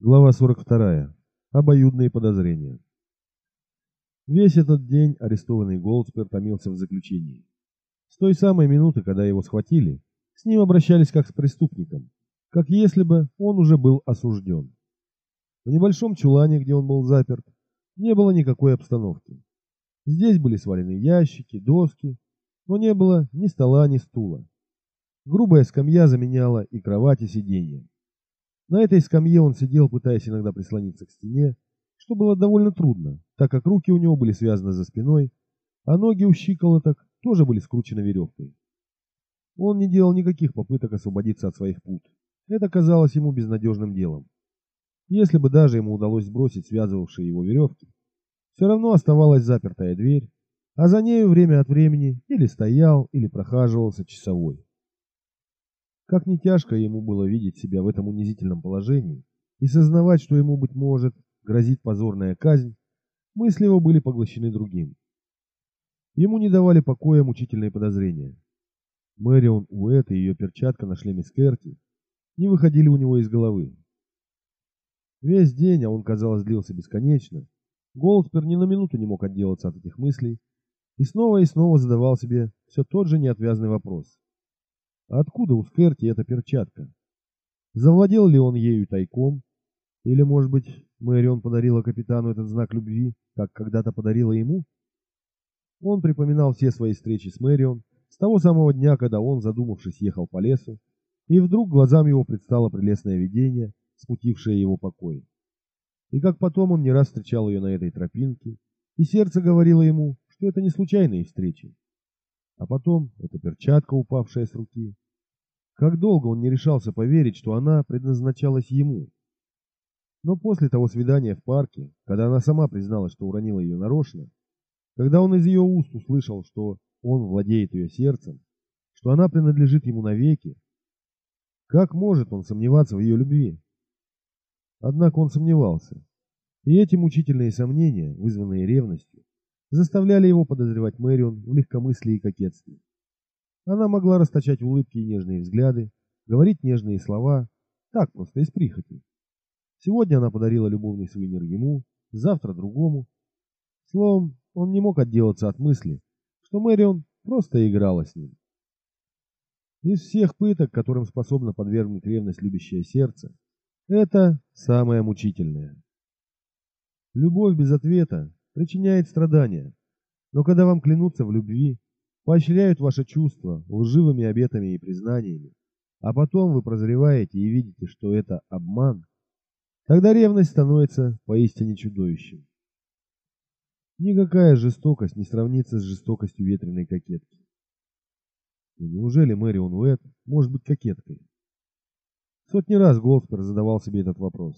Глава 42. Обоюдные подозрения. Весь этот день арестованный Голдспер томился в заключении. С той самой минуты, когда его схватили, с ним обращались как с преступником, как если бы он уже был осужден. В небольшом чулане, где он был заперт, не было никакой обстановки. Здесь были свалены ящики, доски, но не было ни стола, ни стула. Грубая скамья заменяла и кровать, и сиденье. На этой скамье он сидел, пытаясь иногда прислониться к стене, что было довольно трудно, так как руки у него были связаны за спиной, а ноги у щиколоток тоже были скручены веревкой. Он не делал никаких попыток освободиться от своих пут. Это казалось ему безнадежным делом. Если бы даже ему удалось сбросить связывавшие его веревки, все равно оставалась запертая дверь, а за нею время от времени или стоял, или прохаживался часовой. Как не тяжко ему было видеть себя в этом унизительном положении и сознавать, что ему, быть может, грозит позорная казнь, мысли его были поглощены другим. Ему не давали покоя мучительные подозрения. Мэрион Уэт и ее перчатка на шлеме Скерти не выходили у него из головы. Весь день, а он, казалось, длился бесконечно, Голдспер ни на минуту не мог отделаться от этих мыслей и снова и снова задавал себе все тот же неотвязный вопрос. Откуда у Скерти эта перчатка? Завладел ли он ею тайком? Или, может быть, Мэрион подарила капитану этот знак любви, как когда-то подарила ему? Он припоминал все свои встречи с Мэрион с того самого дня, когда он, задумавшись, ехал по лесу, и вдруг глазам его предстало прелестное видение, смутившее его покой. И как потом он не раз встречал ее на этой тропинке, и сердце говорило ему, что это не случайные встречи, а потом эта перчатка, упавшая с руки. Как долго он не решался поверить, что она предназначалась ему. Но после того свидания в парке, когда она сама призналась, что уронила ее нарочно, когда он из ее уст услышал, что он владеет ее сердцем, что она принадлежит ему навеки, как может он сомневаться в ее любви? Однако он сомневался, и эти мучительные сомнения, вызванные ревностью, заставляли его подозревать Мэрион в легкомыслии и кокетстве. Она могла расточать улыбки и нежные взгляды, говорить нежные слова, так просто из прихоти. Сегодня она подарила любовный сувенир ему, завтра другому. Словом, он не мог отделаться от мысли, что Мэрион просто играла с ним. Из всех пыток, которым способно подвергнуть ревность любящее сердце, это самое мучительное. Любовь без ответа причиняет страдания. Но когда вам клянутся в любви, поощряют ваши чувства лживыми обетами и признаниями, а потом вы прозреваете и видите, что это обман, тогда ревность становится поистине чудовищем. Никакая жестокость не сравнится с жестокостью ветреной кокетки. И неужели Мэрион Уэт может быть кокеткой? Сотни раз Голдспер задавал себе этот вопрос.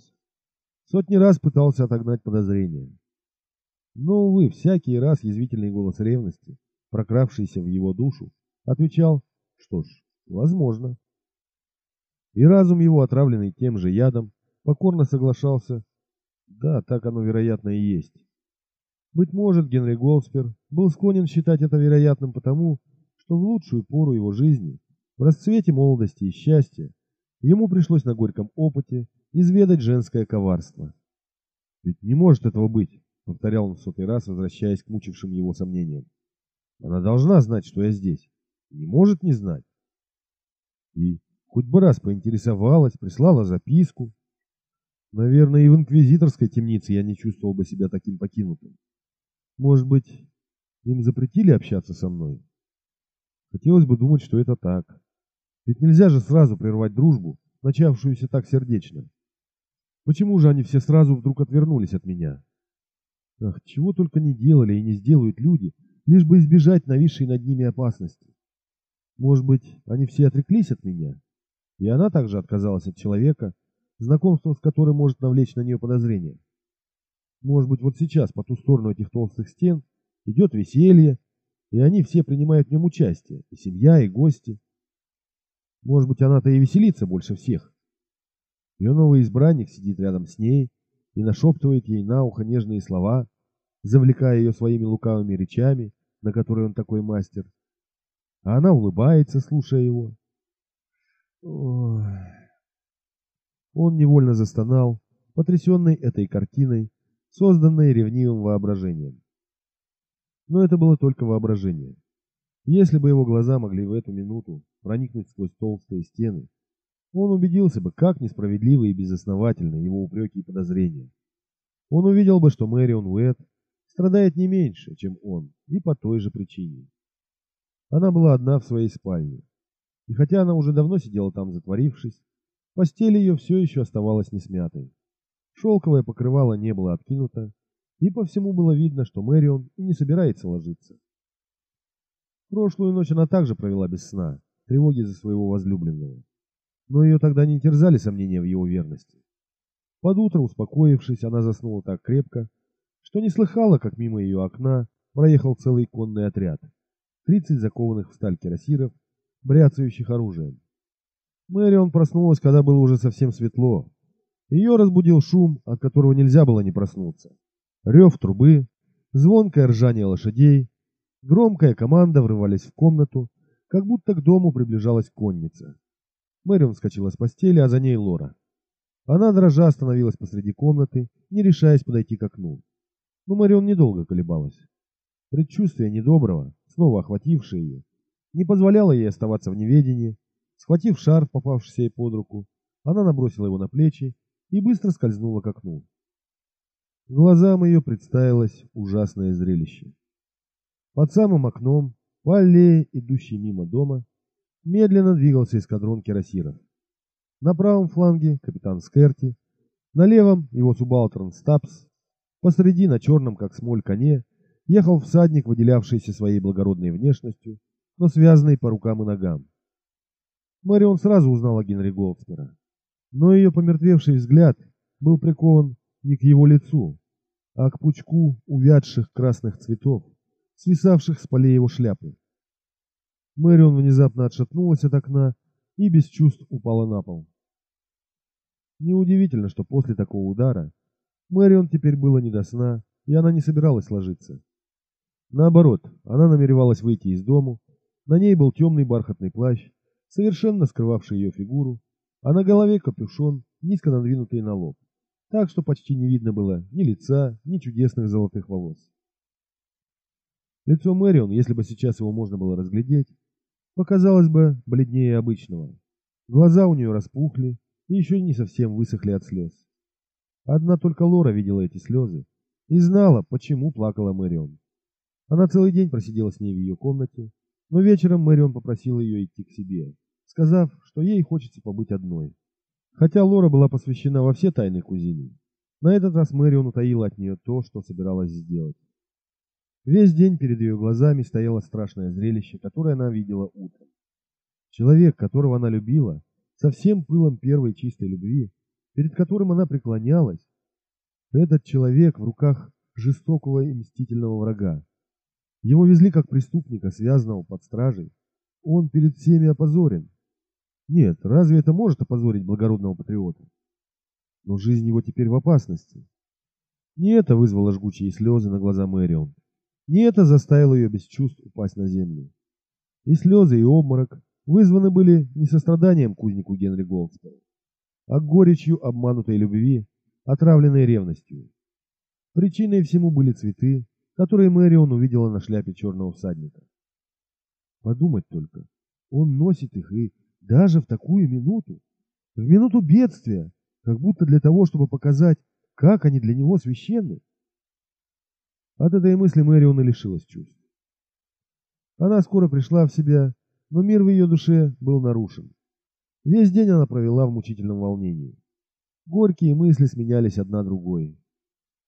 Сотни раз пытался отогнать подозрения. Но, увы, всякий раз язвительный голос ревности, прокравшийся в его душу, отвечал, что ж, возможно. И разум его, отравленный тем же ядом, покорно соглашался, да, так оно, вероятно, и есть. Быть может, Генри Голдспер был склонен считать это вероятным потому, что в лучшую пору его жизни, в расцвете молодости и счастья, ему пришлось на горьком опыте изведать женское коварство. Ведь не может этого быть повторял он в сотый раз, возвращаясь к мучившим его сомнениям. Она должна знать, что я здесь. Не может не знать. И хоть бы раз поинтересовалась, прислала записку. Наверное, и в инквизиторской темнице я не чувствовал бы себя таким покинутым. Может быть, им запретили общаться со мной? Хотелось бы думать, что это так. Ведь нельзя же сразу прервать дружбу, начавшуюся так сердечно. Почему же они все сразу вдруг отвернулись от меня? Ах, чего только не делали и не сделают люди, лишь бы избежать нависшей над ними опасности. Может быть, они все отреклись от меня? И она также отказалась от человека, знакомство с которым может навлечь на нее подозрения. Может быть, вот сейчас по ту сторону этих толстых стен идет веселье, и они все принимают в нем участие, и семья, и гости. Может быть, она-то и веселится больше всех. Ее новый избранник сидит рядом с ней, и нашептывает ей на ухо нежные слова, завлекая ее своими лукавыми речами, на которые он такой мастер. А она улыбается, слушая его. Ой. Он невольно застонал потрясенный этой картиной, созданной ревнивым воображением. Но это было только воображение. Если бы его глаза могли в эту минуту проникнуть сквозь толстые стены, он убедился бы, как несправедливы и безосновательны его упреки и подозрения. Он увидел бы, что Мэрион Уэт страдает не меньше, чем он, и по той же причине. Она была одна в своей спальне. И хотя она уже давно сидела там затворившись, постель ее все еще оставалась несмятой. Шелковое покрывало не было откинуто, и по всему было видно, что Мэрион и не собирается ложиться. Прошлую ночь она также провела без сна, тревоги за своего возлюбленного. Но ее тогда не терзали сомнения в его верности. Под утро, успокоившись, она заснула так крепко, что не слыхала, как мимо ее окна проехал целый конный отряд. Тридцать закованных в сталь кирасиров, бряцающих оружием. Мэрион проснулась, когда было уже совсем светло. Ее разбудил шум, от которого нельзя было не проснуться. Рев трубы, звонкое ржание лошадей, громкая команда врывались в комнату, как будто к дому приближалась конница. Мэрион вскочила с постели, а за ней Лора. Она дрожа остановилась посреди комнаты, не решаясь подойти к окну. Но Мэрион недолго колебалась. Предчувствие недоброго, снова охватившее ее, не позволяло ей оставаться в неведении. Схватив шарф, попавшийся ей под руку, она набросила его на плечи и быстро скользнула к окну. Глазам ее представилось ужасное зрелище. Под самым окном, по аллее, идущей мимо дома, медленно двигался эскадрон кирасиров. На правом фланге капитан Скерти, на левом его субалтерн Стапс, посреди на черном, как смоль, коне ехал всадник, выделявшийся своей благородной внешностью, но связанный по рукам и ногам. Марион сразу узнала Генри Голдспера, но ее помертвевший взгляд был прикован не к его лицу, а к пучку увядших красных цветов, свисавших с полей его шляпы. Мэрион внезапно отшатнулась от окна и без чувств упала на пол. Неудивительно, что после такого удара Мэрион теперь было не до сна, и она не собиралась ложиться. Наоборот, она намеревалась выйти из дому, на ней был темный бархатный плащ, совершенно скрывавший ее фигуру, а на голове капюшон, низко надвинутый на лоб, так что почти не видно было ни лица, ни чудесных золотых волос. Лицо Мэрион, если бы сейчас его можно было разглядеть, показалось бы бледнее обычного. Глаза у нее распухли и еще не совсем высохли от слез. Одна только Лора видела эти слезы и знала, почему плакала Мэрион. Она целый день просидела с ней в ее комнате, но вечером Мэрион попросила ее идти к себе, сказав, что ей хочется побыть одной. Хотя Лора была посвящена во все тайны кузины, на этот раз Мэрион утаила от нее то, что собиралась сделать. Весь день перед ее глазами стояло страшное зрелище, которое она видела утром. Человек, которого она любила, со всем пылом первой чистой любви, перед которым она преклонялась, этот человек в руках жестокого и мстительного врага. Его везли как преступника, связанного под стражей. Он перед всеми опозорен. Нет, разве это может опозорить благородного патриота? Но жизнь его теперь в опасности. Не это вызвало жгучие слезы на глаза Мэрион. Не это заставило ее без чувств упасть на землю. И слезы, и обморок вызваны были не состраданием кузнику Генри Голдсперу, а горечью обманутой любви, отравленной ревностью. Причиной всему были цветы, которые Мэрион увидела на шляпе черного всадника. Подумать только, он носит их и даже в такую минуту, в минуту бедствия, как будто для того, чтобы показать, как они для него священны. От этой мысли Мэрион и лишилась чувств. Она скоро пришла в себя, но мир в ее душе был нарушен. Весь день она провела в мучительном волнении. Горькие мысли сменялись одна другой.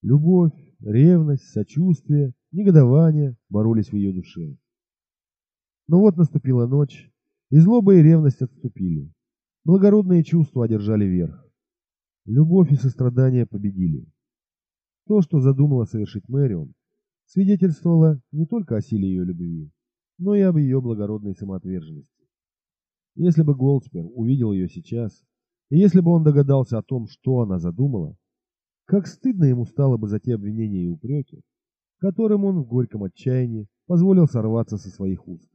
Любовь, ревность, сочувствие, негодование боролись в ее душе. Но вот наступила ночь, и злоба и ревность отступили. Благородные чувства одержали верх. Любовь и сострадание победили. То, что задумала совершить Мэрион, свидетельствовало не только о силе ее любви, но и об ее благородной самоотверженности. Если бы Голдспер увидел ее сейчас, и если бы он догадался о том, что она задумала, как стыдно ему стало бы за те обвинения и упреки, которым он в горьком отчаянии позволил сорваться со своих уст.